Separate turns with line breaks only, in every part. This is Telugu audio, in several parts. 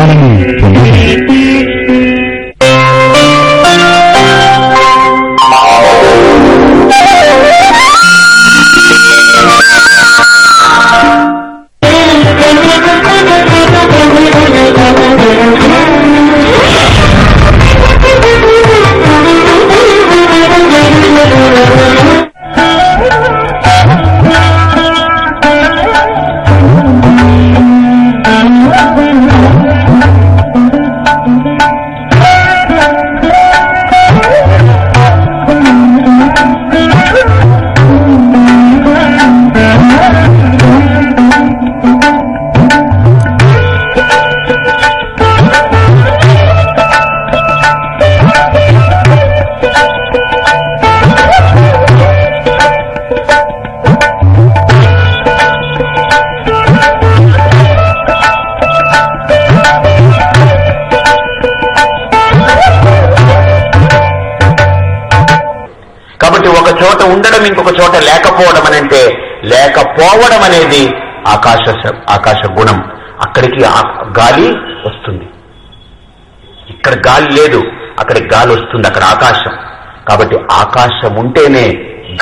Deuteronômio లేకపోవడం అనంటే లేకపోవడం అనేది ఆకాశ ఆకాశ గుణం. అక్కడికి గాలి వస్తుంది. ఇక్కడ గాలి లేదు అక్కడికి గాలి వస్తుంది అక్కడ ఆకాశం. కాబట్టి ఆకాశం ఉంటేనే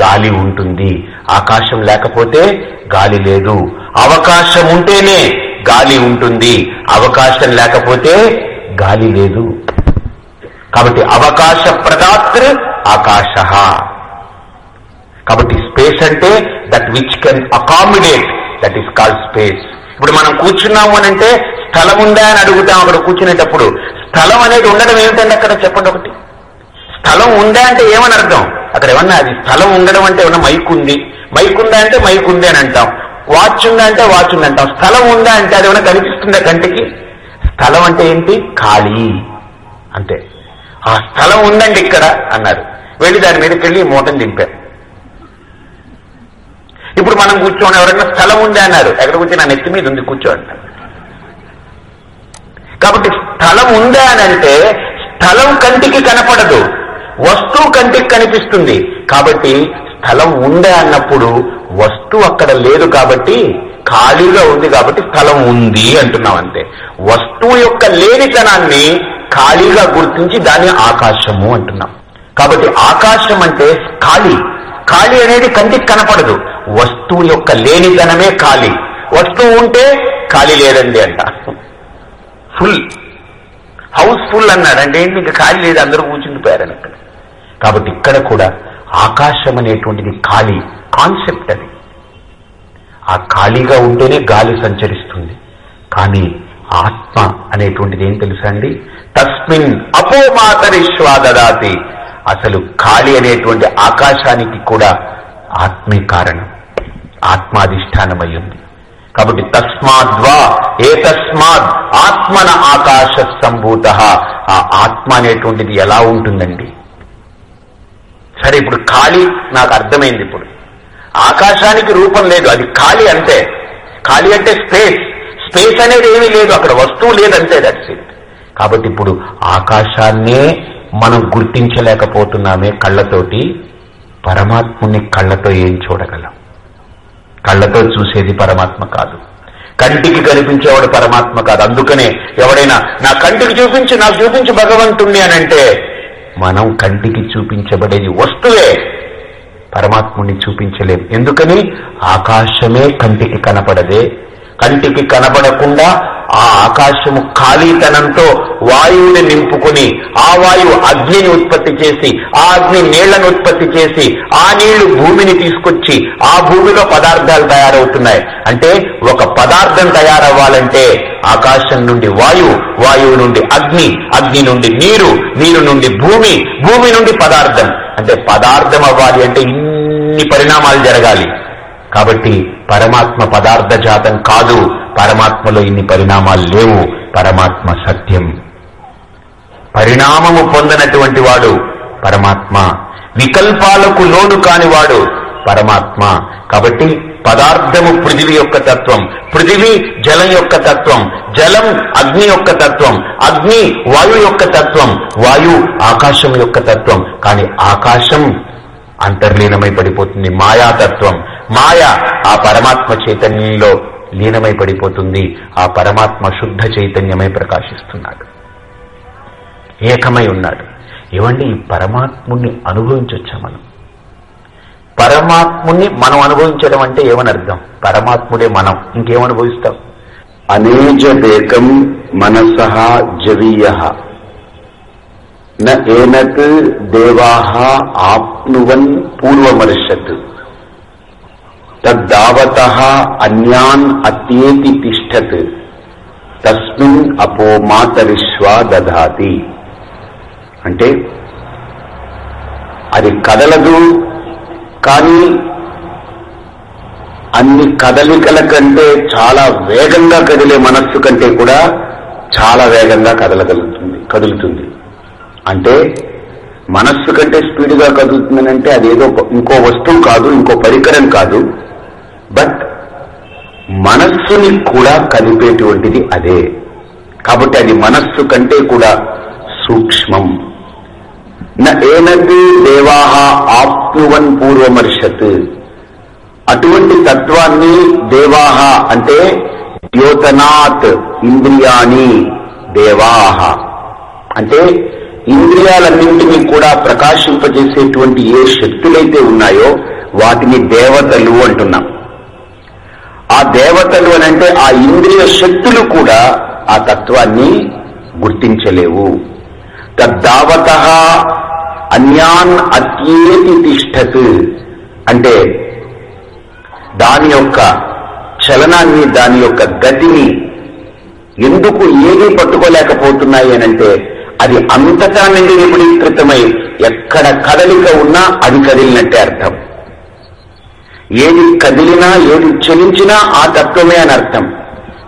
గాలి ఉంటుంది. ఆకాశం లేకపోతే గాలి లేదు. అవకాశం ఉంటేనే గాలి ఉంటుంది. అవకాశం లేకపోతే గాలి లేదు. కాబట్టి అవకాశ ప్రదాతృ ఆకాశ. కాబట్టి స్పేస్ అంటే that which can accommodate that is called space ఇప్పుడు మనం కూర్చున్నాము అని అంటే స్థలం ఉందా అని అడుగుతాం. అక్కడ కూర్చునేటప్పుడు స్థలం అనేది ఉండడం ఏమిటండి అక్కడ? చెప్పండి ఒకటి. స్థలం ఉందా అంటే ఏమని అర్థం? అక్కడ ఏమన్నా అది స్థలం ఉండడం అంటే ఏమన్నా మైక్ ఉంది. మైక్ ఉందా అంటే మైక్ ఉంది అని అంటాం. వాచ్ ఉందా అంటే వాచ్ ఉంది అంటాం. స్థలం ఉందా అంటే అది ఏమైనా కనిపిస్తుందా కంటికి? స్థలం అంటే ఏంటి? ఖాళీ. అంతే. ఆ స్థలం ఉందండి ఇక్కడ అన్నారు. వెళ్ళి దాని మీదకి వెళ్ళి ఈ మూటను దింపారు. ఇప్పుడు మనం కూర్చోండి ఎవరైనా స్థలం ఉంది అన్నారు ఎక్కడ కూర్చొని? నా నెత్తి మీద ఉంది కూర్చోండి కాబట్టి స్థలం ఉందా అని అంటే స్థలం కంటికి కనపడదు. వస్తువు కంటికి కనిపిస్తుంది. కాబట్టి స్థలం ఉందా అన్నప్పుడు వస్తువు అక్కడ లేదు కాబట్టి ఖాళీగా ఉంది కాబట్టి స్థలం ఉంది అంటున్నాం అంతే. వస్తువు యొక్క లేనితనాన్ని ఖాళీగా గుర్తించి దాన్ని ఆకాశము అంటున్నాం. కాబట్టి ఆకాశం అంటే ఖాళీ. ఖాళీ అనేది కంటికి కనపడదు. వస్తువు యొక్క లేనితనమే ఖాళీ. వస్తువు ఉంటే ఖాళీ లేదండి అంట. ఫుల్ హౌస్ ఫుల్ అన్నాడు. అంటే ఏంటి ఇంకా ఖాళీ లేదు. అందరూ కూర్చుండిపోయారని అక్కడ. కాబట్టి ఇక్కడ కూడా ఆకాశం అనేటువంటిది ఖాళీ కాన్సెప్ట్ అది. ఆ ఖాళీగా ఉంటేనే గాలి సంచరిస్తుంది. కానీ ఆత్మ అనేటువంటిది ఏం తెలుసా అండి? తస్మిన్ అపోమాతరిశ్వాదదాతి అసలు ఖాళీ అనేటువంటి ఆకాశానికి కూడా ఆత్మే కారణం. ఆత్మాధిష్టానమై ఉంది కాబట్టి తస్మాద్వా ఏ తస్మాత్ ఆత్మన ఆకాశ సంభూత ఆ ఆత్మ అనేటువంటిది ఎలా ఉంటుందండి? సరే ఇప్పుడు ఖాళీ నాకు అర్థమైంది ఇప్పుడు. ఆకాశానికి రూపం లేదు అది ఖాళీ అంతే ఖాళీ అంటే స్పేస్. స్పేస్ అనేది ఏమీ లేదు అక్కడ వస్తువు లేదంతే దట్స్ ఇట్ కాబట్టి ఇప్పుడు ఆకాశాన్నే మనం గుర్తించలేకపోతున్నామే కళ్ళతోటి పరమాత్ముని కళ్ళతో ఏం చూడగలం? కళ్ళతో చూసేది పరమాత్మ కాదు. కంటికి కనిపించేవాడు పరమాత్మ కాదు. అందుకనే ఎవడైనా నా కంటికి చూపించి నాకు చూపించి భగవంతుణ్ణి అని అంటే మనం కంటికి చూపించబడేది వస్తువే. పరమాత్ముని చూపించలేం. ఎందుకని? ఆకాశమే కంటికి కనపడదే కంటికి కనబడకుండా ఆ ఆకాశము ఖాళీతనంతో వాయువుని నింపుకుని ఆ వాయువు అగ్నిని ఉత్పత్తి చేసి ఆ అగ్ని నీళ్ళను ఉత్పత్తి చేసి ఆ నీళ్ళు భూమిని తీసుకొచ్చి ఆ భూమిలో పదార్థాలు తయారవుతున్నాయి. అంటే ఒక పదార్థం తయారవ్వాలంటే ఆకాశం నుండి వాయువు వాయువు నుండి అగ్ని అగ్ని నుండి నీరు నీరు నుండి భూమి భూమి నుండి పదార్థం. అంటే పదార్థం అవ్వాలి అంటే ఇన్ని పరిణామాలు జరగాలి. కాబట్టి పరమాత్మ పదార్థ జాతం కాదు. పరమాత్మలో ఇన్ని పరిణామాలు లేవు. పరమాత్మ సత్యం. పరిణామము పొందనటువంటి వాడు పరమాత్మ. వికల్పాలకు లోను కానివాడు పరమాత్మ. కాబట్టి పదార్థము పృథివీ యొక్క తత్వం పృథివీ జలం యొక్క తత్వం జలం అగ్ని యొక్క తత్వం అగ్ని వాయు యొక్క తత్వం వాయు ఆకాశం యొక్క తత్వం. కానీ ఆకాశం అంతర్లీనమై పడిపోతుంది మాయాతత్వం. మాయ ఆ పరమాత్మ చైతన్యంలో లీనమై పడిపోతుంది. ఆ పరమాత్మ శుద్ధ చైతన్యమై ప్రకాశిస్తున్నాడు. ఏకమై ఉన్నాడు. ఏమండి ఈ పరమాత్ముణ్ణి అనుభవించొచ్చా మనం? పరమాత్ముణ్ణి మనం అనుభవించడం అంటే ఏమని అర్థం పరమాత్ముడే మనం. ఇంకేం అనుభవిస్తాం
అనేజదేకం మనస జవీయ. న ఏనత్ దేవా ఆప్నువన్ పూర్వమర్షత్ తద్దావత అన్యాన్ అత్యేతి తిష్టత్ తస్మిన్ అపో మాతరిష్వా దధాతి అంటే అది కదలదు కానీ అన్ని కదలికల కంటే చాలా వేగంగా కదిలే మనస్సు కంటే కూడా చాలా వేగంగా కదలగలుగుతుంది కదులుతుంది. అంటే మనస్సు కంటే స్పీడ్గా కదులుతుందనంటే అదేదో ఇంకో వస్తువు కాదు ఇంకో పరికరం కాదు. బట్ మనస్సుని కూడా కలిపేటువంటిది అదే. కాబట్టి అది మనస్సు కంటే కూడా సూక్ష్మం. న ఏనది దేవాహ ఆప్నువన్ పూర్వమర్షత్. అటువంటి తత్వాన్ని దేవాహ అంటే ద్యోతనాత్ ఇంద్రియాని దేవాహ. అంటే ఇంద్రియాలన్నింటినీ కూడా ప్రకాశింపజేసేటువంటి ఏ శక్తులైతే ఉన్నాయో వాటిని దేవతలు అంటున్నాం. ఆ దేవతలు అని అంటే ఆ ఇంద్రియ శక్తులు కూడా ఆ తత్వాన్ని గుర్తించలేవు. తద్దావత అన్యాన్ అత్యేతి తిష్టత్. అంటే దాని యొక్క చలనాన్ని దాని యొక్క గతిని ఎందుకు ఏది పట్టుకోలేకపోతున్నాయి అనంటే అది అంతటా నుండి విపరీకృతమై ఎక్కడ కదలిక ఉన్నా అది కదిలినట్టే అర్థం. ఏది కదిలినా ఏది చలించినా ఆ తత్వమే అని అర్థం.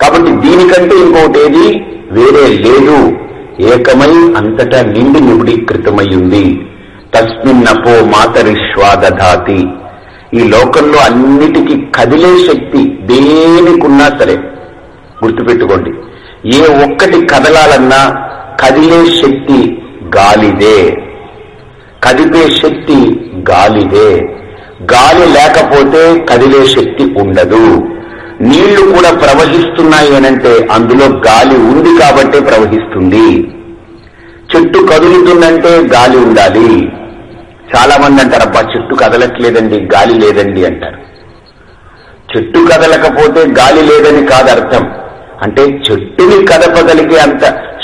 కాబట్టి దీనికంటే ఇంకోటేది వేరే లేదు. ఏకమై అంతటా నిండి నిబుడీకృతమై ఉంది తస్మిన్నపో మాతరిష్వాదధాతి. ఈ లోకంలో అన్నిటికీ కదిలే శక్తి దేనికున్నా సరే. గుర్తుపెట్టుకోండి. ఏ ఒక్కటి కదలాలన్నా కదిలే శక్తి గాలిదే. కదిపే శక్తి గాలిదే. గాలి లేకపోతే కదిలే శక్తి ఉండదు. నీళ్ళు కూడా ప్రవహిస్తున్నాయి అనంటే అందులో గాలి ఉంది కాబట్టే ప్రవహిస్తుంది. చెట్టు కదులుతుందంటే గాలి ఉండాలి. చాలా మంది అంటారు అబ్బా చెట్టు కదలట్లేదండి గాలి లేదండి అంటారు. చెట్టు కదలకపోతే గాలి లేదని కాదు అర్థం. అంటే చెట్టుని కదపగలిగే అంత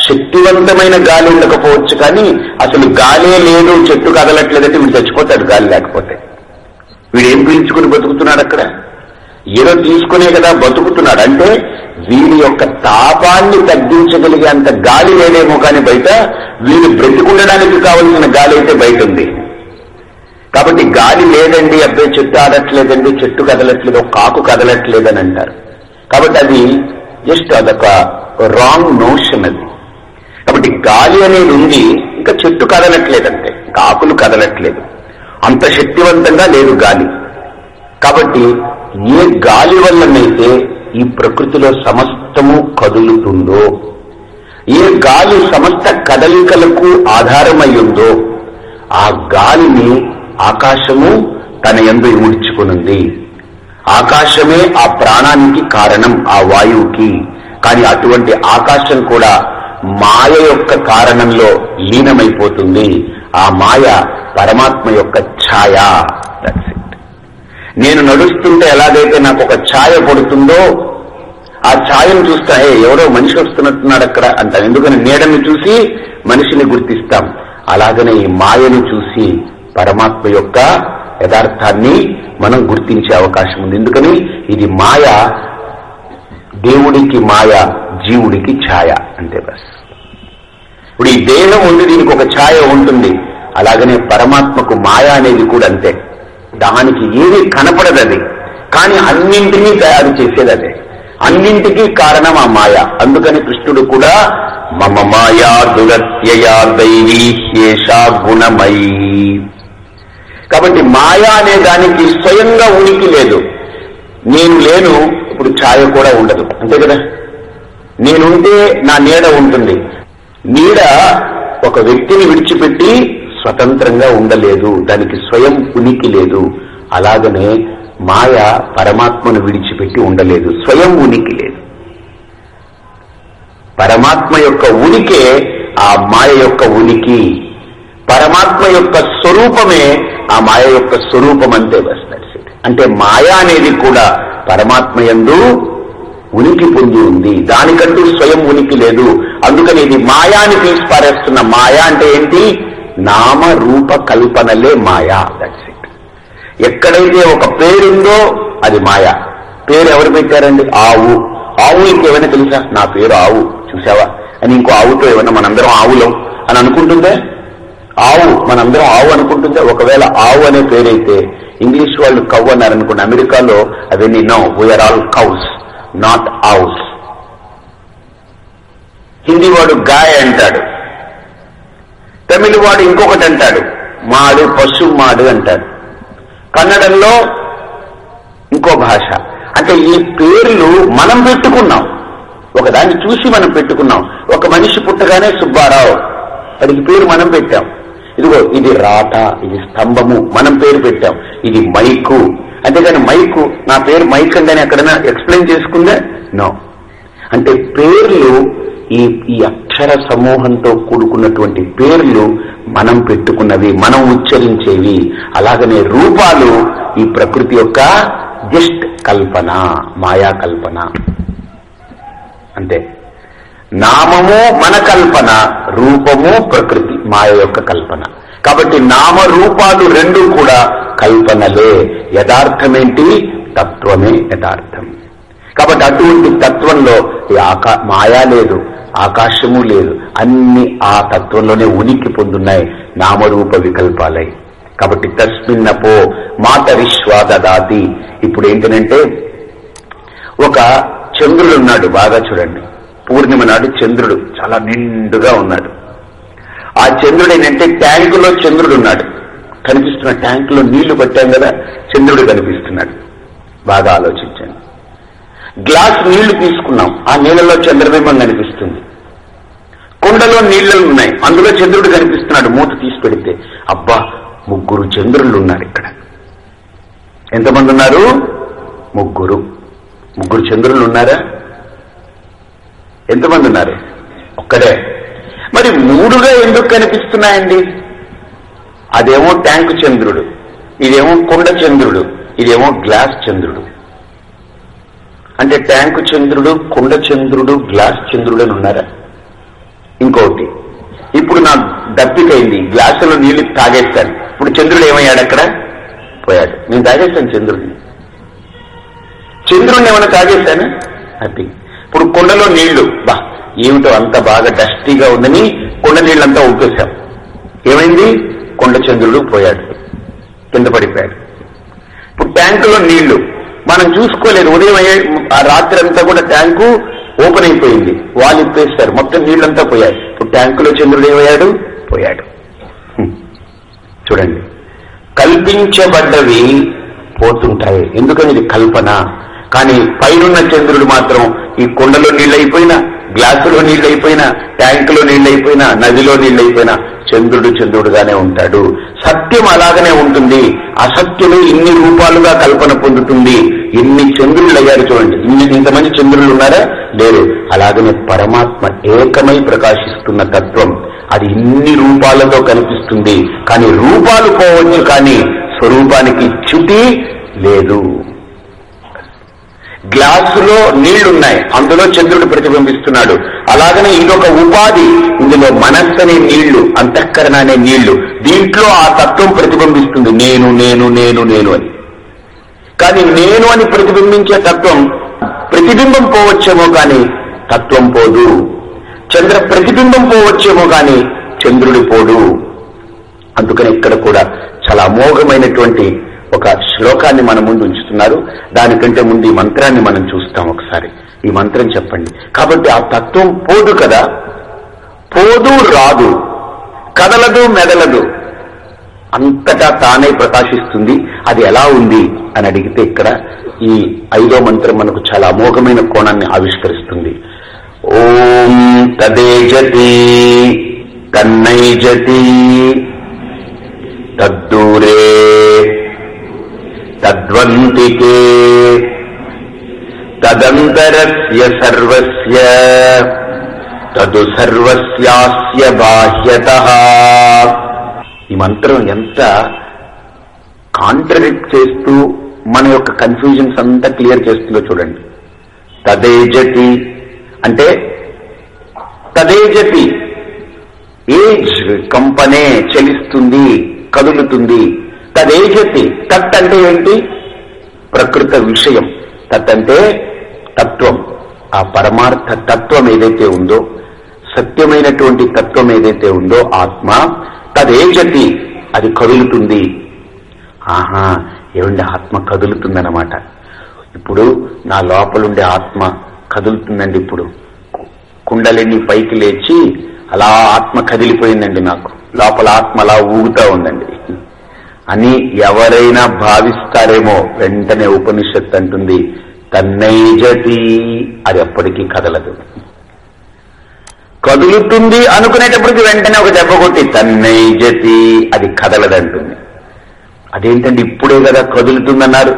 శక్తివంతమైన గాలి ఉండకపోవచ్చు కానీ అసలు గాలే లేదు చెట్టు కదలట్లేదంటే వీడు చచ్చిపోతాడు గాలి లేకపోతే. వీడు ఏం పీల్చుకుని బతుకుతున్నాడు అక్కడ? ఏదో తీసుకునే కదా బతుకుతున్నాడు. అంటే వీడి యొక్క తాపాన్ని తగ్గించగలిగే అంత గాలి లేదేమో కానీ బయట వీడు బ్రతికుండడానికి కావలసిన గాలి అయితే బయట ఉంది. కాబట్టి గాలి లేదండి అబ్బాయి చెట్టు ఆడట్లేదండి చెట్టు కదలట్లేదు కాకు కదలట్లేదని అంటారు. కాబట్టి అది జస్ట్ అదొక రాంగ్ నోషన్ అది. కాబట్టి గాలి అనేది ఉంది ఇంకా చెట్టు కదలట్లేదంటే కాకులు కదలట్లేదు. అంత శక్తివంతంగా లేదు గాలి. కాబట్టి ఏ గాలి వల్లనైతే ఈ ప్రకృతిలో సమస్తము కదులుతుందో ఏ గాలి సమస్త కదలికలకు ఆధారమై ఉందో ఆ గాలిని ఆకాశము తన ఎందు ఇముడ్చుకునుంది ఆకాశమే ఆ ప్రాణానికి కారణం ఆ వాయువుకి. కానీ అటువంటి ఆకాశం కూడా మాయ యొక్క కారణంలో లీనమైపోతుంది. ఆ మాయ పరమాత్మ యొక్క ఛాయ. దట్స్ ఇట్ నేను నడుస్తుంటే ఎలాగైతే నాకు ఒక ఛాయ పడుతుందో ఆ ఛాయను చూస్తా హే ఎవరో మనిషి వస్తున్నట్టున్నాడు అక్కడ అంటాం ఎందుకని? నీడని చూసి మనిషిని గుర్తిస్తాం. అలాగనే ఈ మాయను చూసి పరమాత్మ యొక్క యథార్థాన్ని మనం గుర్తించే అవకాశం ఉంది. ఎందుకని? ఇది మాయ దేవుడికి మాయ జీవుడికి ఛాయ. అంతే బస్. ఇప్పుడు ఈ దేహం ఉంది దీనికి ఒక ఛాయ ఉంటుంది. అలాగనే పరమాత్మకు మాయ అనేది కూడా అంతే. దానికి ఏది కనపడదు అది కానీ అన్నింటినీ తయారు చేసేది అదే అన్నింటికీ కారణం ఆ మాయ. అందుకని కృష్ణుడు కూడా మమ మాయా దురత్యయా దైవీ గుణమయీ. కాబట్టి మాయా అనే దానికి స్వయంగా ఉనికి లేదు. నేను లేను ఇప్పుడు ఛాయ కూడా ఉండదు. అంతే కదా? నేనుంటే నా నీడ ఉంటుంది. నీడ ఒక వ్యక్తిని విడిచిపెట్టి స్వతంత్రంగా ఉండలేదు దానికి స్వయం ఉనికి లేదు. అలాగనే మాయ పరమాత్మను విడిచిపెట్టి ఉండలేదు స్వయం ఉనికి లేదు. పరమాత్మ యొక్క ఉనికే ఆ మాయ యొక్క ఉనికి. పరమాత్మ యొక్క స్వరూపమే ఆ మాయ యొక్క స్వరూపం అంతే బస్ అంటే మాయ అనేది కూడా పరమాత్మ ఎందు ఉనికి పొంది ఉంది. దానికంటూ స్వయం ఉనికి లేదు. అందుకని ఇది మాయాని తీసి పారేస్తున్న మాయ అంటే ఏంటి? నామరూప కల్పనలే మాయా. దట్స్ ఇట్ ఎక్కడైతే ఒక పేరుందో అది మాయ. పేరు ఎవరు పెట్టారండి? ఆవు. ఆవు ఇంకేమైనా తెలుసా? నా పేరు ఆవు. చూసావా అని ఇంకో ఆవుతో ఏమైనా మనందరం ఆవులం అని అనుకుంటుందే? ఆవు. మనందరం ఆవు అనుకుంటుందే. ఒకవేళ ఆవు అనే పేరైతే ఇంగ్లీష్ వాళ్ళు కవ్ అన్నారనుకోండి అమెరికాలో అవన్నీ no we are all cows not ఆవుస్ Hindi వాడు గాయ అంటాడు. తమిళ వాడు ఇంకొకటి అంటాడు. మాడు పశు మాడు అంటాడు. కన్నడంలో ఇంకో భాష. అంటే ఈ పేర్లు మనం పెట్టుకున్నాం. ఒకదాన్ని చూసి మనం పెట్టుకున్నాం. ఒక మనిషి పుట్టగానే సుబ్బారావు వాడికి పేరు మనం పెట్టాం. ఇదిగో ఇది రాత ఇది స్తంభము మనం పేరు పెట్టాం. ఇది మైకు. అంతేగాని మైకు నా పేరు మైక్ అండి అని ఎక్కడైనా ఎక్స్ప్లెయిన్ చేసుకుందే? నో. అంటే పేర్లు ఈ ఈ అక్షర సమూహంతో కూడుకున్నటువంటి పేర్లు మనం పెట్టుకున్నవి మనం ఉచ్చరించేవి. అలాగనే రూపాలు ఈ ప్రకృతి యొక్క జస్ట్ కల్పన మాయా కల్పన. అంతే. నామము మన కల్పన రూపము ప్రకృతి మాయ యొక్క కల్పన. కాబట్టి నామ రూపాలు రెండు కూడా కల్పనలే. యథార్థమేంటి? తత్వమే యథార్థం. కాబట్టి అటువంటి తత్వంలో ఆకా మాయా లేదు ఆకాశము లేదు అన్ని ఆ తత్వంలోనే ఉనికి పొందున్నాయి నామరూప వికల్పాలై. కాబట్టి తస్మిన్నపో మాతరిశ్వా దదాతి. ఇప్పుడు ఏంటనంటే ఒక చంద్రుడు ఉన్నాడు బాగా చూడండి. పూర్ణిమ నాడు చంద్రుడు చాలా నిండుగా ఉన్నాడు. ఆ చంద్రుడు ఏంటంటే ట్యాంకులో చంద్రుడు ఉన్నాడు. కనిపిస్తున్న ట్యాంకులో నీళ్ళు పట్టాం కదా చంద్రుడు కనిపిస్తున్నాడు. బాగా ఆలోచించండి. గ్లాస్ నీళ్ళు తీసుకున్నాం. ఆ నీళ్ళలో చంద్రబింబం కనిపిస్తుంది. కుండలో నీళ్ళు ఉన్నాయి. అందులో చంద్రుడు కనిపిస్తున్నాడు. మూత తీసి పెడితే అబ్బా ముగ్గురు చంద్రులు ఉన్నారు ఇక్కడ. ఎంతమంది ఉన్నారు? ముగ్గురు. ముగ్గురు చంద్రులు ఉన్నారా? ఎంతమంది ఉన్నారు? ఒక్కడే. మరి మూడుగా ఎందుకు కనిపిస్తున్నాయండి? అదేమో ట్యాంకు చంద్రుడు. ఇదేమో కుండ చంద్రుడు. ఇదేమో గ్లాస్ చంద్రుడు. అంటే ట్యాంకు చంద్రుడు కుండ చంద్రుడు గ్లాస్ చంద్రుడు అని ఉన్నారా? ఇంకొకటి ఇప్పుడు నా దప్పికైంది గ్లాసులో నీళ్ళు తాగేస్తాను. ఇప్పుడు చంద్రుడు ఏమయ్యాడు అక్కడ? పోయాడు. నేను తాగేస్తాను చంద్రుడిని. చంద్రుడిని ఏమైనా తాగేశాను అది ఇప్పుడు కొండలో నీళ్ళు బా ఏమిటో అంత బాగా డస్టీగా ఉందని కొండ నీళ్ళంతా ఊపేశాం. ఏమైంది? కొండ చంద్రుడు పోయాడు. కింద పడిపోయాడు. ఇప్పుడు ట్యాంకులో నీళ్ళు మనం చూసుకోలేదు. ఉదయం అయ్యే ఆ రాత్రి అంతా కూడా ట్యాంకు ఓపెన్ అయిపోయింది. వాళ్ళు ఇప్పేస్తారు. మొత్తం నీళ్ళంతా పోయాయి. ఇప్పుడు ట్యాంకులో చంద్రుడు ఏమయ్యాడు? పోయాడు. చూడండి. కల్పించబడ్డవి పోతుంటాయి. ఎందుకని ఇది కల్పన? కానీ పైనున్న చంద్రుడు మాత్రం ఈ కుండలో నీళ్ళైపోయినా గ్లాసులో నీళ్ళైపోయినా ట్యాంకులో నీళ్ళైపోయినా నదిలో నీళ్ళైపోయినా చంద్రుడు చంద్రుడుగానే ఉంటాడు. సత్యం అలాగనే ఉంటుంది. అసత్యమే ఇన్ని రూపాలుగా కల్పన పొందుతుంది. ఇన్ని చంద్రులు అయ్యారు చూడండి. ఇన్ని ఇంతమంది చంద్రులు ఉన్నారా? లేరు. అలాగనే పరమాత్మ ఏకమై ప్రకాశిస్తున్న తత్వం. అది ఇన్ని రూపాలతో కనిపిస్తుంది. కానీ రూపాలు పోవచ్చు కానీ స్వరూపానికి చ్యుతి లేదు. గ్లాసులో నీళ్ళున్నాయి. అందులో చంద్రుడు ప్రతిబింబిస్తున్నాడు. అలాగనే ఇదొక ఉపాధి. ఇందులో మనస్సు అనే నీళ్ళు అంతఃకరణ అనే నీళ్ళు. దీంట్లో ఆ తత్వం ప్రతిబింబిస్తుంది. నేను నేను నేను నేను అని. కానీ నేను అని ప్రతిబింబించే తత్వం ప్రతిబింబం పోవచ్చేమో కానీ తత్వం పోదు. చంద్ర ప్రతిబింబం పోవచ్చేమో కానీ చంద్రుడి పోడు అందుకని ఇక్కడ కూడా చాలా అమోఘమైనటువంటి ఒక శ్లోకాన్ని మన ముందు ఉంచుతున్నారు. దానికంటే ముందు ఈ మంత్రాన్ని మనం చూస్తాం ఒకసారి. ఈ మంత్రం చెప్పండి. కాబట్టి ఆ తత్వం పోదు కదా? పోదు రాదు. కదలదు మెదలదు. అంతటా తానే ప్రకాశిస్తుంది. అది ఎలా ఉంది అని అడిగితే ఇక్కడ ఈ ఐదో మంత్రం మనకు చాలా అమోఘమైన కోణాన్ని ఆవిష్కరిస్తుంది. ఓం తదేజతి తన్నైజతి తద్దూరే తద్వంతికే తదంతరస్య సర్వస్య తదు సర్వస్యాస్య బాహ్యత. ఈ మంత్రం ఎంత కాంట్రడిక్ట్ చేస్తూ మన యొక్క కన్ఫ్యూజన్స్ అంతా క్లియర్ చేస్తుందో చూడండి. తదేజతి అంటే తదేజతి. ఏజ్ కంపనే చలిస్తుంది కదులుతుంది. తదేజతి. తత్ అంటే ఏంటి? ప్రకృత విషయం. తత్ అంటే తత్వం. ఆ పరమార్థ తత్వం ఏదైతే ఉందో సత్యమైనటువంటి తత్వం ఏదైతే ఉందో ఆత్మ తదేజతి అది కదులుతుంది. ఆహా ఏమండి ఆత్మ కదులుతుందన్నమాట. ఇప్పుడు నా లోపలుండే ఆత్మ కదులుతుందండి ఇప్పుడు. కుండలిని పైకి లేచి అలా ఆత్మ కదిలిపోయిందండి నాకు. లోపల ఆత్మ అలా ఊగుతా ఉందండి. అని ఎవరైనా భావిస్తారేమో వెంటనే ఉపనిషత్ అంటుంది తన్నైజతి అది ఎప్పటికీ కదలదు. కదులుతుంది అనుకునేటప్పటికి వెంటనే ఒక దెబ్బ కొట్టి తన్నైజతి అది కదలదంటుంది. అదేంటండి ఇప్పుడే కదా కదులుతుందన్నారు?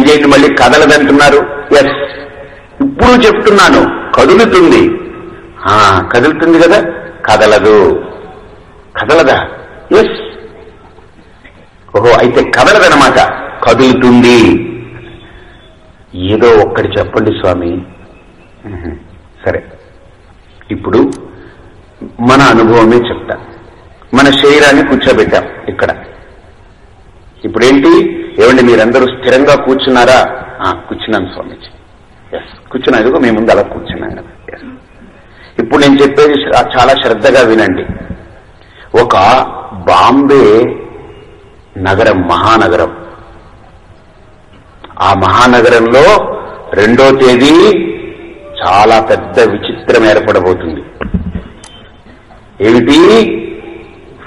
ఇదేంటి మళ్ళీ కదలదంటున్నారు? ఎస్ ఇప్పుడు చెప్తున్నాను కదులుతుంది. ఆ కదులుతుంది కదా? కదలదు. కదలదా? ఎస్ ఓహో అయితే కదలదనమాట కదులుతుంది. ఏదో ఒక్కటి చెప్పండి స్వామి. సరే. ఇప్పుడు మన అనుభవమే చెప్తా. మన శరీరాన్ని కూర్చోబెట్టాం ఇక్కడ. ఇప్పుడేంటి? ఏమండి మీరందరూ స్థిరంగా కూర్చున్నారా? ఆ, కూర్చున్నాను స్వామీజీ. ఎస్ కూర్చున్నా ఇదిగో మీ ముందు అలా కూర్చున్నాం కదా ఎస్ ఇప్పుడు నేను చెప్పేది చాలా శ్రద్ధగా వినండి. ఒక బాంబే నగరం మహానగరం. ఆ మహానగరంలో రెండో తేదీ చాలా పెద్ద విచిత్రం ఏర్పడబోతుంది. ఏమిటి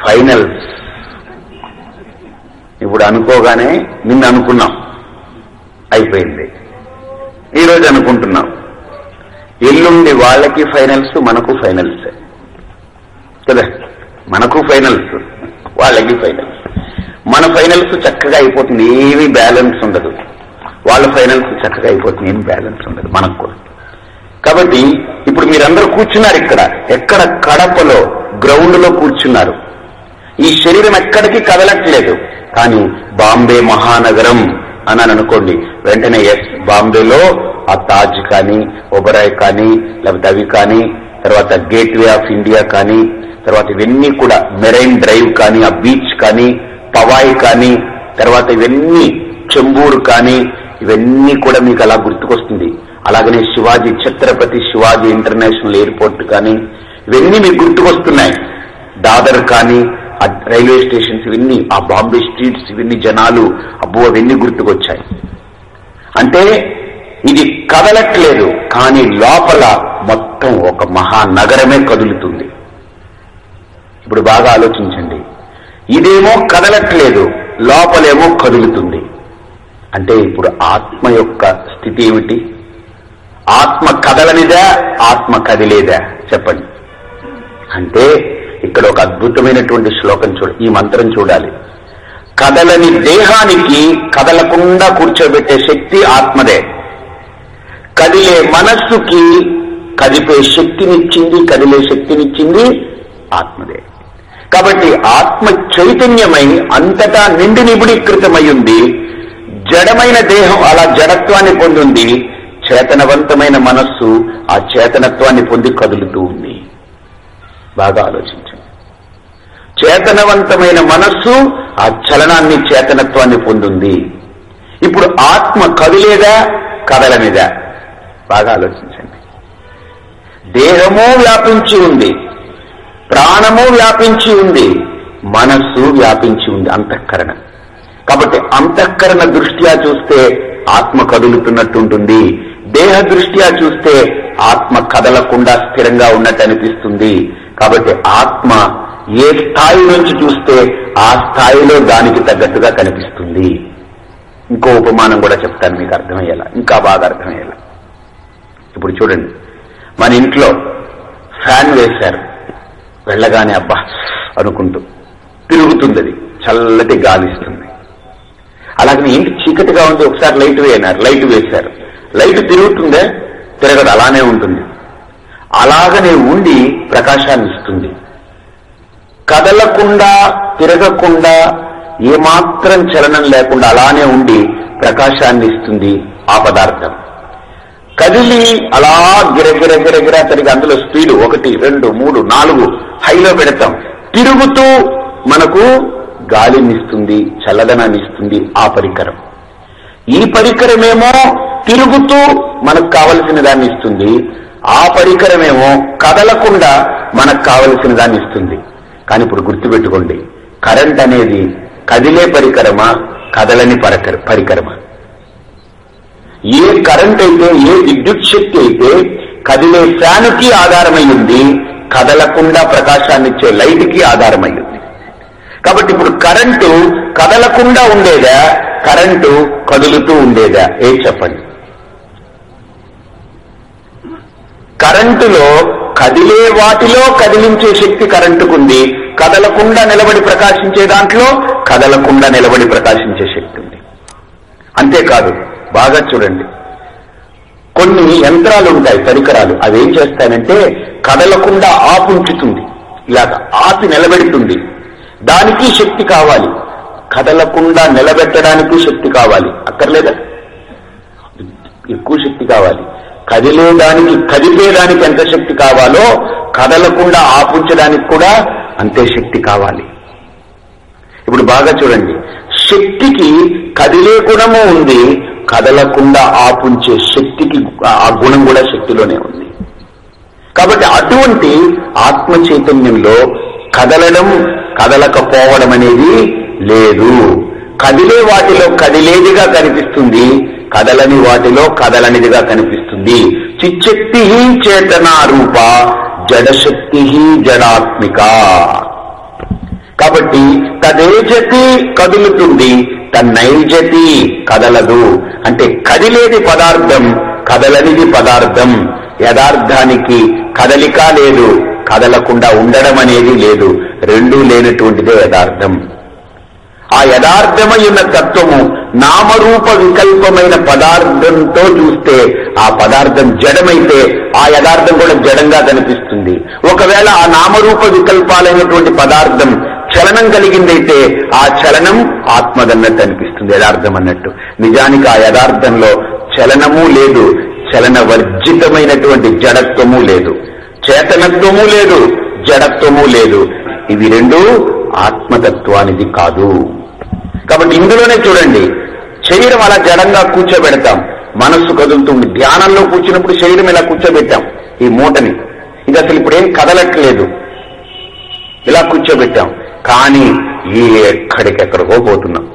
ఫైనల్స్. ఇప్పుడు అనుకోగానే నిన్న అనుకున్నాం. అయిపోయింది. ఈరోజు అనుకుంటున్నాం. ఎల్లుండి వాళ్ళకి ఫైనల్స్ మనకు ఫైనల్స్. కదా? మనకు ఫైనల్స్ వాళ్ళకి ఫైనల్స్. మన ఫైనల్స్ చక్కగా అయిపోతుంది. ఏమీ బ్యాలెన్స్ ఉండదు. వాళ్ళ ఫైనల్స్ చక్కగా అయిపోతుంది. ఏమి బ్యాలెన్స్ ఉండదు. మనకు కూడా. కాబట్టి ఇప్పుడు మీరందరూ కూర్చున్నారు ఇక్కడ. ఎక్కడ కడపలో గ్రౌండ్లో కూర్చున్నారు. ఈ శరీరం ఎక్కడికి కదలట్లేదు. కానీ బాంబే మహానగరం అని అని అనుకోండి. వెంటనే ఎస్ బాంబేలో ఆ తాజ్ కానీ ఒబరాయ్ కానీ లేకపోతే అవి కానీ తర్వాత గేట్వే ఆఫ్ ఇండియా కానీ తర్వాత ఇవన్నీ కూడా మెరైన్ డ్రైవ్ కానీ ఆ బీచ్ కానీ పవాయ్ కానీ తర్వాత ఇవన్నీ చెంబూరు కానీ ఇవన్నీ కూడా మీకు అలా గుర్తుకొస్తుంది. అలాగనే శివాజీ ఛత్రపతి శివాజీ ఇంటర్నేషనల్ ఎయిర్పోర్ట్ కానీ ఇవన్నీ మీకు గుర్తుకొస్తున్నాయి. దాదర్ కానీ ఆ రైల్వే స్టేషన్స్ ఇవన్నీ ఆ బాంబే స్ట్రీట్స్ ఇవన్నీ జనాలు అబ్బో అవన్నీ గుర్తుకొచ్చాయి. అంటే ఇది కదలట్లేదు కానీ లోపల మొత్తం ఒక మహానగరమే కదులుతుంది. ఇప్పుడు బాగా ఆలోచించండి. ఇదేమో కదలట్లేదు లోపలేమో కదులుతుంది. అంటే ఇప్పుడు ఆత్మ యొక్క స్థితి ఏమిటి? ఆత్మ కదలనిదా ఆత్మ కదిలేదా చెప్పండి. అంటే ఇక్కడ ఒక అద్భుతమైనటువంటి శ్లోకం చూడ ఈ మంత్రం చూడాలి. కదలని దేహానికి కదలకుండా కూర్చోబెట్టే శక్తి ఆత్మదే. కదిలే మనస్సుకి కదిపే శక్తినిచ్చింది కదిలే శక్తినిచ్చింది ఆత్మదే. కాబట్టి ఆత్మ చైతన్యమై అంతటా నిండి నిబుడీకృతమై ఉంది జడమైన దేహం అలా జడత్వాన్ని పొందింది చేతనవంతమైన మనస్సు ఆ చేతనత్వాన్ని పొంది కదులుతూ ఉంది. బాగా ఆలోచించండి. చేతనవంతమైన మనస్సు ఆ చలనాన్ని చేతనత్వాన్ని పొందింది. ఇప్పుడు ఆత్మ కదిలేదా కదలనిదా? బాగా ఆలోచించండి. దేహము వ్యాపించి ఉంది. ప్రాణము వ్యాపించి ఉంది. మనస్సు వ్యాపించి ఉంది. అంతఃకరణ. కాబట్టి అంతఃకరణ దృష్ట్యా చూస్తే ఆత్మ కదులుతున్నట్టుంటుంది దేహ దృష్ట్యా చూస్తే ఆత్మ కదలకుండా స్థిరంగా ఉన్నట్టు అనిపిస్తుంది. కాబట్టి ఆత్మ ఏ స్థాయి నుంచి చూస్తే ఆ స్థాయిలో దానికి తగ్గట్టుగా కనిపిస్తుంది. ఇంకో ఉపమానం కూడా చెప్తాను మీకు అర్థమయ్యేలా. ఇంకా బాగా అర్థమయ్యేలా. ఇప్పుడు చూడండి. మన ఇంట్లో ఫ్యాన్ వేశారు. వెళ్ళగానే అబ్బా అనుకుంటూ తిరుగుతుంది అది చల్లటి గాలిస్తుంది అలాగే ఇంటి చీకటిగా ఉంది. ఒకసారి లైట్ వేయనారు లైట్ వేశారు. లైట్ తిరుగుతుందే తిరగదు అలానే ఉంటుంది. అలాగనే ఉండి ప్రకాశాన్ని ఇస్తుంది. కదలకుండా తిరగకుండా ఏమాత్రం చలనం లేకుండా అలానే ఉండి ప్రకాశాన్ని ఇస్తుంది ఆ పదార్థం. కదిలి అలా గిరగిర గిరగిర తిరిగి అందులో స్పీడ్ ఒకటి రెండు మూడు నాలుగు హైలో పెడతాం. తిరుగుతూ మనకు గాలిని ఇస్తుంది చల్లదనాన్ని ఇస్తుంది ఆ పరికరం. ఈ పరికరమేమో తిరుగుతూ మనకు కావలసిన దాన్ని ఇస్తుంది. ఆ పరికరమేమో కదలకుండా మనకు కావలసిన దాన్ని ఇస్తుంది. కానీ ఇప్పుడు గుర్తుపెట్టుకోండి కరెంట్ అనేది కదిలే పరికరమా కదలని పరికర పరికరమా? ఏ కరెంట్ అయితే ఏ విద్యుత్ శక్తి అయితే కదిలే ఫ్యాన్కి ఆధారమై కదలకుండా ప్రకాశాన్ని ఇచ్చే లైట్కి ఆధారమైంది. కాబట్టి ఇప్పుడు కరెంటు కదలకుండా ఉండేదా కరెంటు కదులుతూ ఉండేదా? ఏ చెప్పండి. కరెంటులో కదిలే వాటిలో కదిలించే శక్తి కరెంటుకుంది. కదలకుండా నిలబడి ప్రకాశించే దాంట్లో కదలకుండా నిలబడి ప్రకాశించే శక్తి ఉంది. అంతేకాదు బాగా చూడండి. కొన్ని యంత్రాలు ఉంటాయి పరికరాలు. అవి ఏం చేస్తాయంటే కదలకుండా ఆపుంచుతుంది. ఇలాగ ఆపి నిలబెడుతుంది. దానికి శక్తి కావాలి. కదలకుండా నిలబెట్టడానికి శక్తి కావాలి. అక్కర్లేదా? ఎక్కువ శక్తి కావాలి. కదిలేదానికి కదిపేదానికి ఎంత శక్తి కావాలో కదలకుండా ఆపుంచడానికి కూడా అంతే శక్తి కావాలి. ఇప్పుడు బాగా చూడండి. శక్తికి కదిలే గుణము ఉంది కదలకుండా ఆపుంచే శక్తికి ఆ గుణం కూడా శక్తిలోనే ఉంది. కాబట్టి అటువంటి ఆత్మ చైతన్యంలో కదలడం కదలకపోవడం అనేది లేదు. కదిలే వాటిలో కదిలేదిగా కనిపిస్తుంది కదలని వాటిలో కదలనిదిగా కనిపిస్తుంది. చిచ్చక్తి చేతనా రూప జడశక్తి జడాత్మిక. కాబట్టి తదేజతి కదులుతుంది తన్నైజతి కదలదు. అంటే కదిలేది పదార్థం కదలనిది పదార్థం. యథార్థానికి కదలిక లేదు కదలకుండా ఉండడం అనేది లేదు. రెండూ లేనటువంటిదే యథార్థం ఆ యథార్థమైన తత్వము నామరూప వికల్పమైన పదార్థంతో చూస్తే ఆ పదార్థం జడమైతే ఆ యథార్థం కూడా జడంగా కనిపిస్తుంది. ఒకవేళ ఆ నామరూప వికల్పాలైనటువంటి పదార్థం చలనం కలిగిందైతే ఆ చలనం ఆత్మదన్నట్టు అనిపిస్తుంది యథార్థం అన్నట్టు నిజానికి ఆ యథార్థంలో చలనము లేదు చలన వర్జితమైనటువంటి జడత్వము లేదు. చేతనత్వము లేదు జడత్వము లేదు. ఇవి రెండు ఆత్మతత్వానిది కాదు. కాబట్టి ఇందులోనే చూడండి శరీరం అలా జడంగా కూర్చోబెడతాం. మనస్సు కదులుతుంది. ధ్యానంలో కూర్చున్నప్పుడు శరీరం ఇలా కూర్చోబెట్టాం ఈ మూటని. ఇది అసలు ఇప్పుడు ఏం కదలట్లేదు. ఇలా కూర్చోబెట్టాం. కానీ ఈ ఎక్కడికెక్కడికో పోతున్నాం.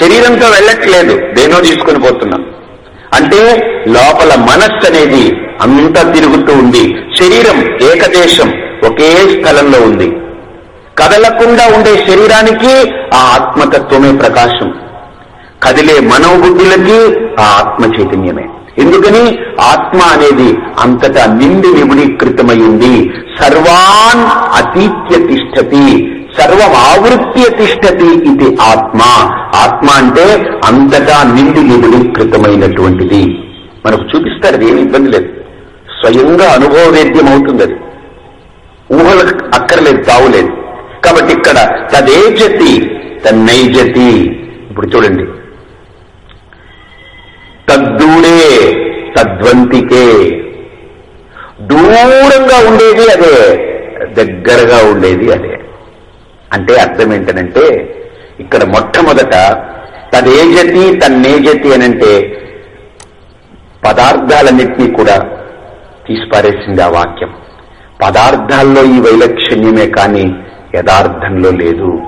శరీరంతో వెళ్ళట్లేదు. దేనో తీసుకొని పోతున్నాం. అంటే లోపల మనస్సు అనేది అంతా తిరుగుతూ ఉంది. శరీరం ఏకదేశం ఒకే స్థలంలో ఉంది. కదలకుండా ఉండే శరీరానికి ఆ ఆత్మతత్వమే ప్రకాశం. కదిలే మనోబుద్ధులకి ఆ ఆత్మ చైతన్యమే. ఎందుకని? ఆత్మ అనేది అంతటా నిండి నిబుడీకృతమై ఉంది సర్వాన్ అతీత్య తిష్టతి సర్వం ఆవృత్య తిష్టతి ఇది ఆత్మ. ఆత్మ అంటే అంతటా నిండి నిబుడీకృతమైనటువంటిది మనకు చూపిస్తారు ఏమి ఇబ్బంది లేదు. స్వయంగా అనుభవవేద్యం అవుతుంది అది ఊహలకు అక్కర్లేదు తావులేదు. కాబట్టి ఇక్కడ తదేజతి తన్నైజతి ఇప్పుడు చూడండి. తద్దూరే తద్వంతికే. దూరంగా ఉండేది అదే దగ్గరగా ఉండేది అదే. అంటే అర్థం ఏంటనంటే ఇక్కడ మొట్టమొదట తదేజతి తన్నేజతి అనంటే పదార్థాలన్నింటినీ కూడా తీసిపారేసింది ఆ వాక్యం. పదార్థాల్లో ఈ వైలక్షణ్యమే కానీ యథార్థంలో లేదు.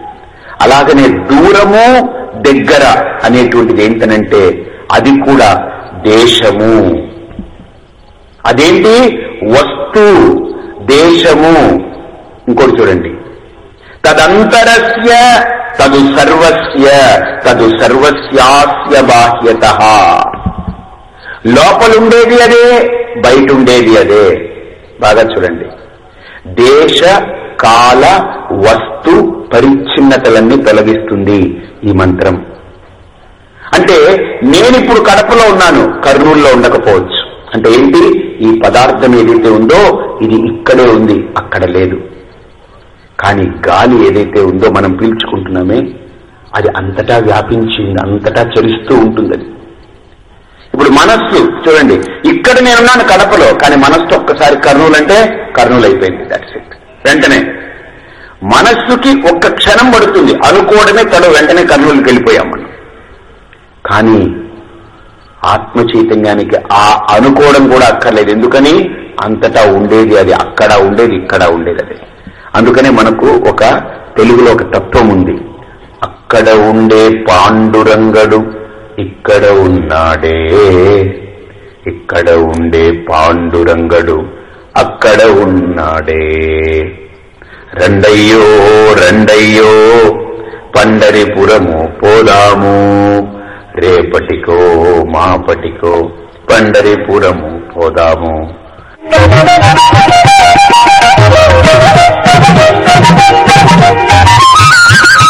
అలాగనే దూరము దగ్గర అనేటువంటిది ఏంటనంటే అది కూడా దేశము. అదేంటి? వస్తు దేశము. ఇంకోటి చూడండి. తదంతరస్య తదు సర్వస్య తదు సర్వస్యాస్య బాహ్యత. లోపలుండేది అదే బయట ఉండేది అదే. బాగా చూడండి. దేశ కాల వస్తు పరిచ్ఛిన్నతలన్నీ తొలగిస్తుంది ఈ మంత్రం. అంటే నేనిప్పుడు కడపలో ఉన్నాను కర్నూలులో ఉండకపోవచ్చు. అంటే ఏంటి? ఈ పదార్థం ఏదైతే ఉందో ఇది ఇక్కడే ఉంది అక్కడ లేదు. కానీ గాలి ఏదైతే ఉందో మనం పీల్చుకుంటున్నామే అది అంతటా వ్యాపించింది అంతటా చలిస్తూ ఉంటుంది అది. ఇప్పుడు మనస్సు చూడండి ఇక్కడ నేనున్నాను కడపలో కానీ మనస్సు ఒక్కసారి కర్నూలు అంటే కర్నూలు అయిపోయింది దట్స్ ఇట్ వెంటనే. మనస్సుకి ఒక్క క్షణం పడుతుంది. అనుకోవడమే తను వెంటనే కర్నూలుకి వెళ్ళిపోయాం మనం. కానీ ఆత్మ చైతన్యానికి ఆ అనుకోవడం కూడా అక్కర్లేదు. ఎందుకని? అంతటా ఉండేది అది. అక్కడ ఉండేది ఇక్కడ ఉండేది అది. అందుకనే మనకు ఒక తెలుగులో ఒక తత్వం ఉంది. అక్కడ ఉండే పాండురంగడు ఇక్కడ ఉన్నాడే. ఇక్కడ ఉండే పాండురంగడు. అక్కడ ఉన్నాడే రెండయ్యో రెండయ్యో పండరిపురము పోదాము రేపటికో మాపటికో పండరిపురము పోదాము Thank you.